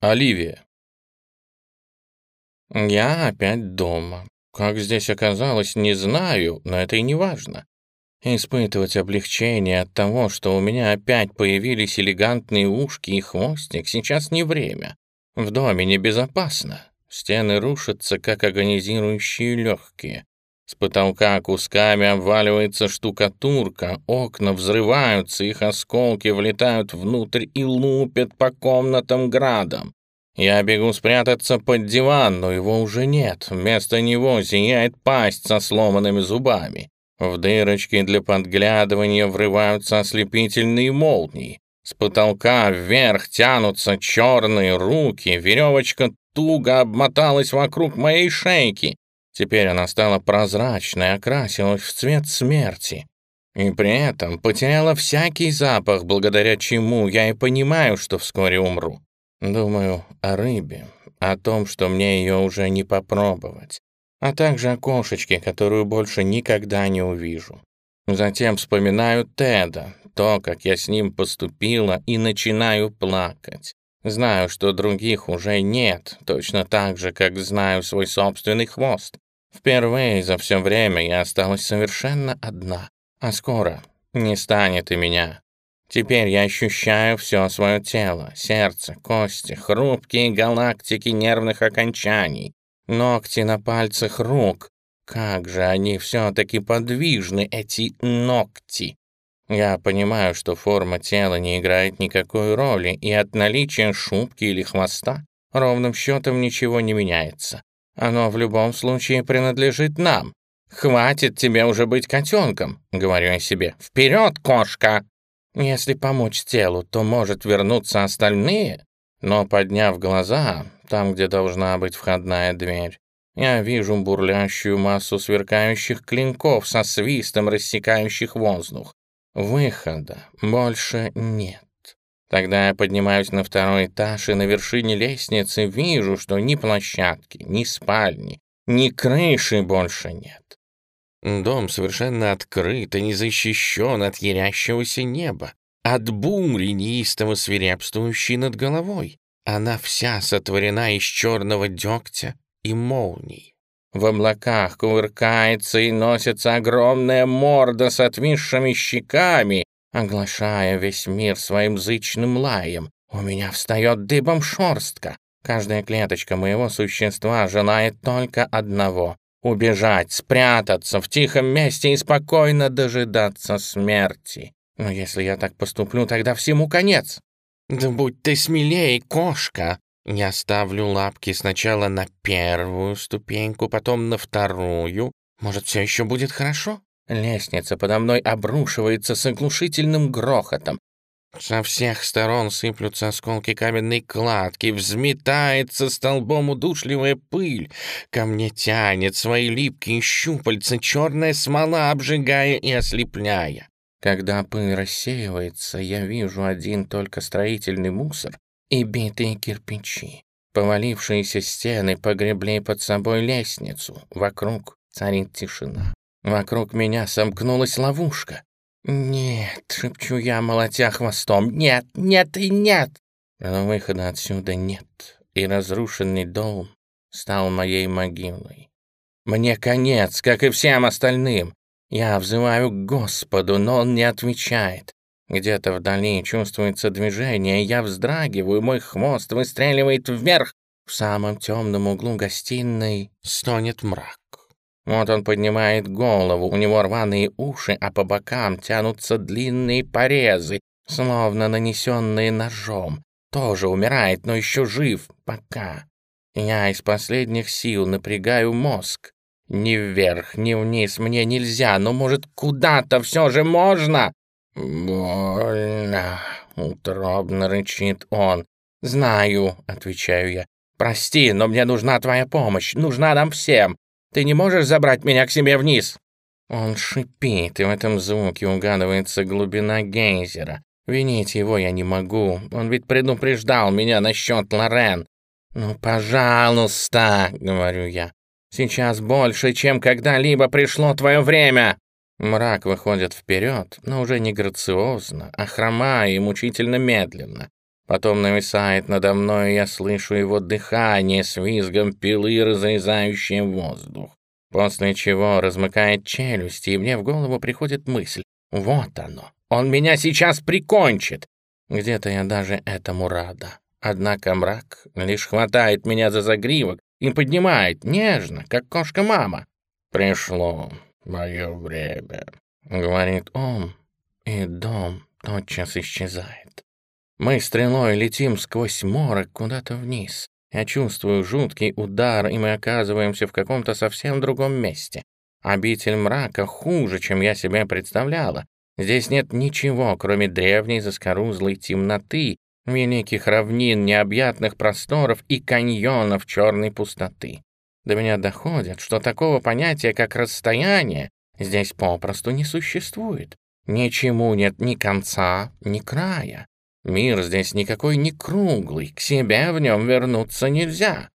Оливия. Я опять дома. Как здесь оказалось, не знаю, но это и не важно. Испытывать облегчение от того, что у меня опять появились элегантные ушки и хвостик, сейчас не время. В доме небезопасно. Стены рушатся, как агонизирующие легкие. С потолка кусками обваливается штукатурка, окна взрываются, их осколки влетают внутрь и лупят по комнатам градом. Я бегу спрятаться под диван, но его уже нет. Вместо него зияет пасть со сломанными зубами. В дырочки для подглядывания врываются ослепительные молнии. С потолка вверх тянутся черные руки, веревочка туго обмоталась вокруг моей шейки. Теперь она стала прозрачной, окрасилась в цвет смерти. И при этом потеряла всякий запах, благодаря чему я и понимаю, что вскоре умру. Думаю о рыбе, о том, что мне ее уже не попробовать, а также о кошечке, которую больше никогда не увижу. Затем вспоминаю Теда, то, как я с ним поступила, и начинаю плакать. Знаю, что других уже нет, точно так же, как знаю свой собственный хвост. Впервые за все время я осталась совершенно одна, а скоро не станет и меня. Теперь я ощущаю все свое тело, сердце, кости, хрупкие галактики нервных окончаний, ногти на пальцах рук. Как же они все-таки подвижны, эти ногти. Я понимаю, что форма тела не играет никакой роли, и от наличия шубки или хвоста ровным счетом ничего не меняется. Оно в любом случае принадлежит нам. «Хватит тебе уже быть котенком», — говорю я себе. «Вперед, кошка!» Если помочь телу, то может вернуться остальные. Но подняв глаза, там, где должна быть входная дверь, я вижу бурлящую массу сверкающих клинков со свистом, рассекающих воздух. Выхода больше нет. Тогда я поднимаюсь на второй этаж и на вершине лестницы вижу, что ни площадки, ни спальни, ни крыши больше нет. Дом совершенно открыт и не защищен от ярящегося неба, от бури, неистово свирепствующей над головой. Она вся сотворена из черного дегтя и молний. В облаках кувыркается и носится огромная морда с отвисшими щеками, оглашая весь мир своим зычным лаем. У меня встает дыбом шорстка. Каждая клеточка моего существа желает только одного — убежать, спрятаться в тихом месте и спокойно дожидаться смерти. Но если я так поступлю, тогда всему конец. Да будь ты смелее, кошка. Я ставлю лапки сначала на первую ступеньку, потом на вторую. Может, все еще будет хорошо? Лестница подо мной обрушивается с оглушительным грохотом. Со всех сторон сыплются осколки каменной кладки, взметается столбом удушливая пыль. Ко мне тянет свои липкие щупальца, черная смола, обжигая и ослепляя. Когда пыль рассеивается, я вижу один только строительный мусор и битые кирпичи. Повалившиеся стены погребли под собой лестницу. Вокруг царит тишина. Вокруг меня сомкнулась ловушка. «Нет», — шепчу я, молотя хвостом, — «нет, нет и нет!» Но выхода отсюда нет, и разрушенный дом стал моей могилой. Мне конец, как и всем остальным. Я взываю к Господу, но он не отвечает. Где-то вдали чувствуется движение, я вздрагиваю, мой хвост выстреливает вверх. В самом темном углу гостиной стонет мрак. Вот он поднимает голову, у него рваные уши, а по бокам тянутся длинные порезы, словно нанесенные ножом. Тоже умирает, но еще жив, пока. Я из последних сил напрягаю мозг. Ни вверх, ни вниз мне нельзя, но, может, куда-то все же можно? «Больно», — утробно рычит он. «Знаю», — отвечаю я. «Прости, но мне нужна твоя помощь, нужна нам всем. Ты не можешь забрать меня к себе вниз?» Он шипит, и в этом звуке угадывается глубина гейзера. Винить его я не могу, он ведь предупреждал меня насчет Лорен. «Ну, пожалуйста», — говорю я, — «сейчас больше, чем когда-либо пришло твое время». Мрак выходит вперед, но уже не грациозно, а хромая и мучительно медленно. Потом нависает надо мной, и я слышу его дыхание с визгом пилы, разрезающее воздух. После чего размыкает челюсти, и мне в голову приходит мысль. Вот оно, он меня сейчас прикончит. Где-то я даже этому рада. Однако мрак лишь хватает меня за загривок и поднимает нежно, как кошка-мама. «Пришло мое время», — говорит он, и дом тотчас исчезает. Мы стрелой летим сквозь морок куда-то вниз. Я чувствую жуткий удар, и мы оказываемся в каком-то совсем другом месте. Обитель мрака хуже, чем я себе представляла. Здесь нет ничего, кроме древней заскорузлой темноты, великих равнин, необъятных просторов и каньонов черной пустоты. До меня доходит, что такого понятия, как расстояние, здесь попросту не существует. Ничему нет ни конца, ни края. Мир здесь никакой не круглый, к себе в нем вернуться нельзя.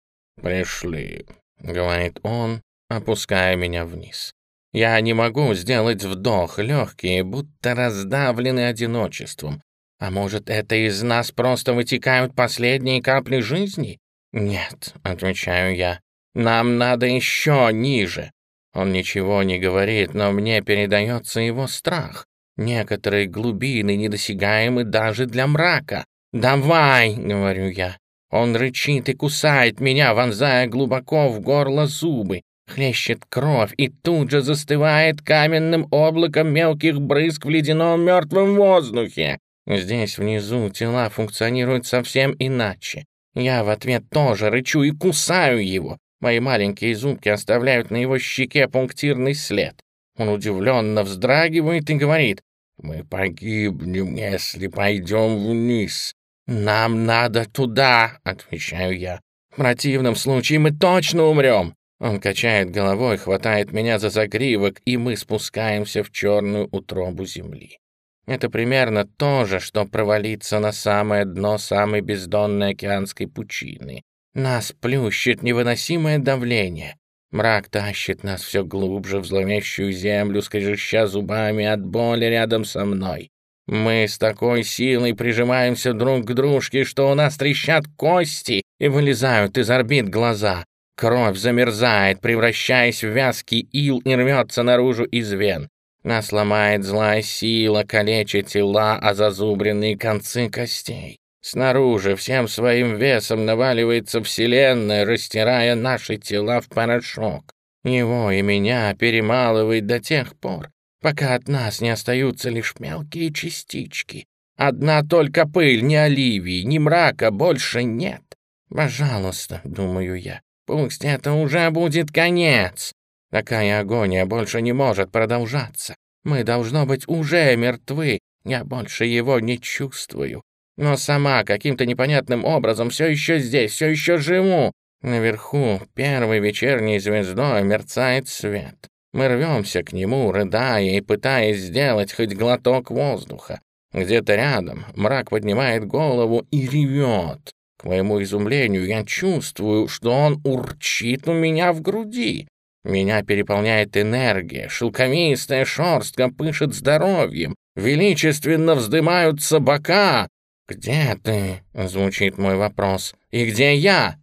«Пришли», — говорит он, опуская меня вниз. Я не могу сделать вдох, легкие, будто раздавлены одиночеством. А может, это из нас просто вытекают последние капли жизни? Нет, отвечаю я, нам надо еще ниже. Он ничего не говорит, но мне передается его страх. Некоторые глубины недосягаемы даже для мрака. «Давай!» — говорю я. Он рычит и кусает меня, вонзая глубоко в горло зубы. Хлещет кровь и тут же застывает каменным облаком мелких брызг в ледяном мертвом воздухе. Здесь внизу тела функционируют совсем иначе. Я в ответ тоже рычу и кусаю его. Мои маленькие зубки оставляют на его щеке пунктирный след. Он удивленно вздрагивает и говорит, «Мы погибнем, если пойдем вниз». «Нам надо туда», — отвечаю я. «В противном случае мы точно умрем». Он качает головой, хватает меня за загривок, и мы спускаемся в черную утробу земли. Это примерно то же, что провалиться на самое дно самой бездонной океанской пучины. Нас плющит невыносимое давление. Мрак тащит нас все глубже в зловещую землю, скрежеща зубами от боли рядом со мной. Мы с такой силой прижимаемся друг к дружке, что у нас трещат кости и вылезают из орбит глаза. Кровь замерзает, превращаясь в вязкий ил и рвется наружу из вен. Нас ломает злая сила, калечит тела, а зазубренные концы костей. Снаружи всем своим весом наваливается Вселенная, растирая наши тела в порошок. Его и меня перемалывает до тех пор, пока от нас не остаются лишь мелкие частички. Одна только пыль, ни оливии, ни мрака больше нет. Пожалуйста, думаю я, Пусть это уже будет конец. Такая агония больше не может продолжаться. Мы, должно быть, уже мертвы. Я больше его не чувствую. Но сама каким-то непонятным образом все еще здесь, все еще живу. Наверху первой вечерней звездой мерцает свет. Мы рвемся к нему, рыдая и пытаясь сделать хоть глоток воздуха. Где-то рядом мрак поднимает голову и ревет. К моему изумлению я чувствую, что он урчит у меня в груди. Меня переполняет энергия, шелковистая шерстка пышет здоровьем, величественно вздымаются бока. «Где ты?» — звучит мой вопрос. «И где я?»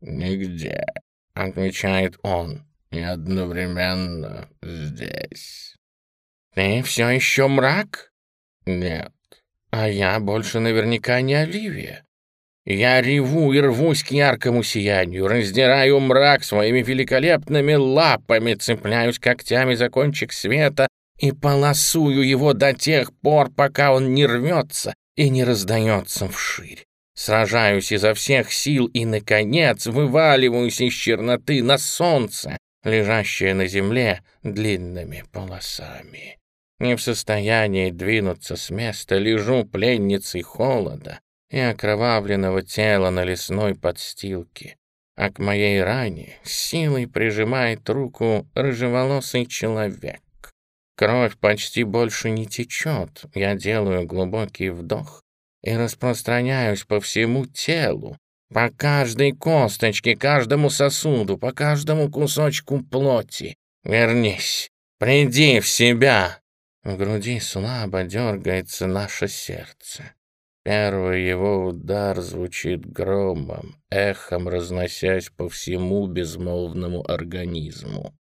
«Нигде», — отвечает он, — «и одновременно здесь». «Ты все еще мрак?» «Нет». «А я больше наверняка не Оливия». Я реву и рвусь к яркому сиянию, раздираю мрак своими великолепными лапами, цепляюсь когтями за кончик света и полосую его до тех пор, пока он не рвется и не раздается вширь. Сражаюсь изо всех сил и, наконец, вываливаюсь из черноты на солнце, лежащее на земле длинными полосами. Не в состоянии двинуться с места, лежу пленницей холода, и окровавленного тела на лесной подстилке, а к моей ране силой прижимает руку рыжеволосый человек. Кровь почти больше не течет, я делаю глубокий вдох и распространяюсь по всему телу, по каждой косточке, каждому сосуду, по каждому кусочку плоти. Вернись, приди в себя. В груди слабо дергается наше сердце. Первый его удар звучит громом, эхом разносясь по всему безмолвному организму.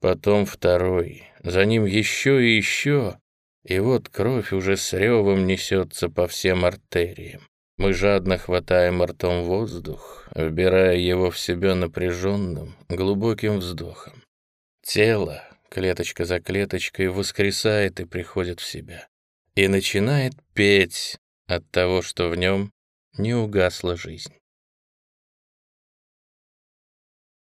Потом второй, за ним еще и еще, и вот кровь уже с ревом несется по всем артериям. Мы жадно хватаем ртом воздух, вбирая его в себя напряженным, глубоким вздохом. Тело, клеточка за клеточкой, воскресает и приходит в себя. И начинает петь, от того, что в нем не угасла жизнь.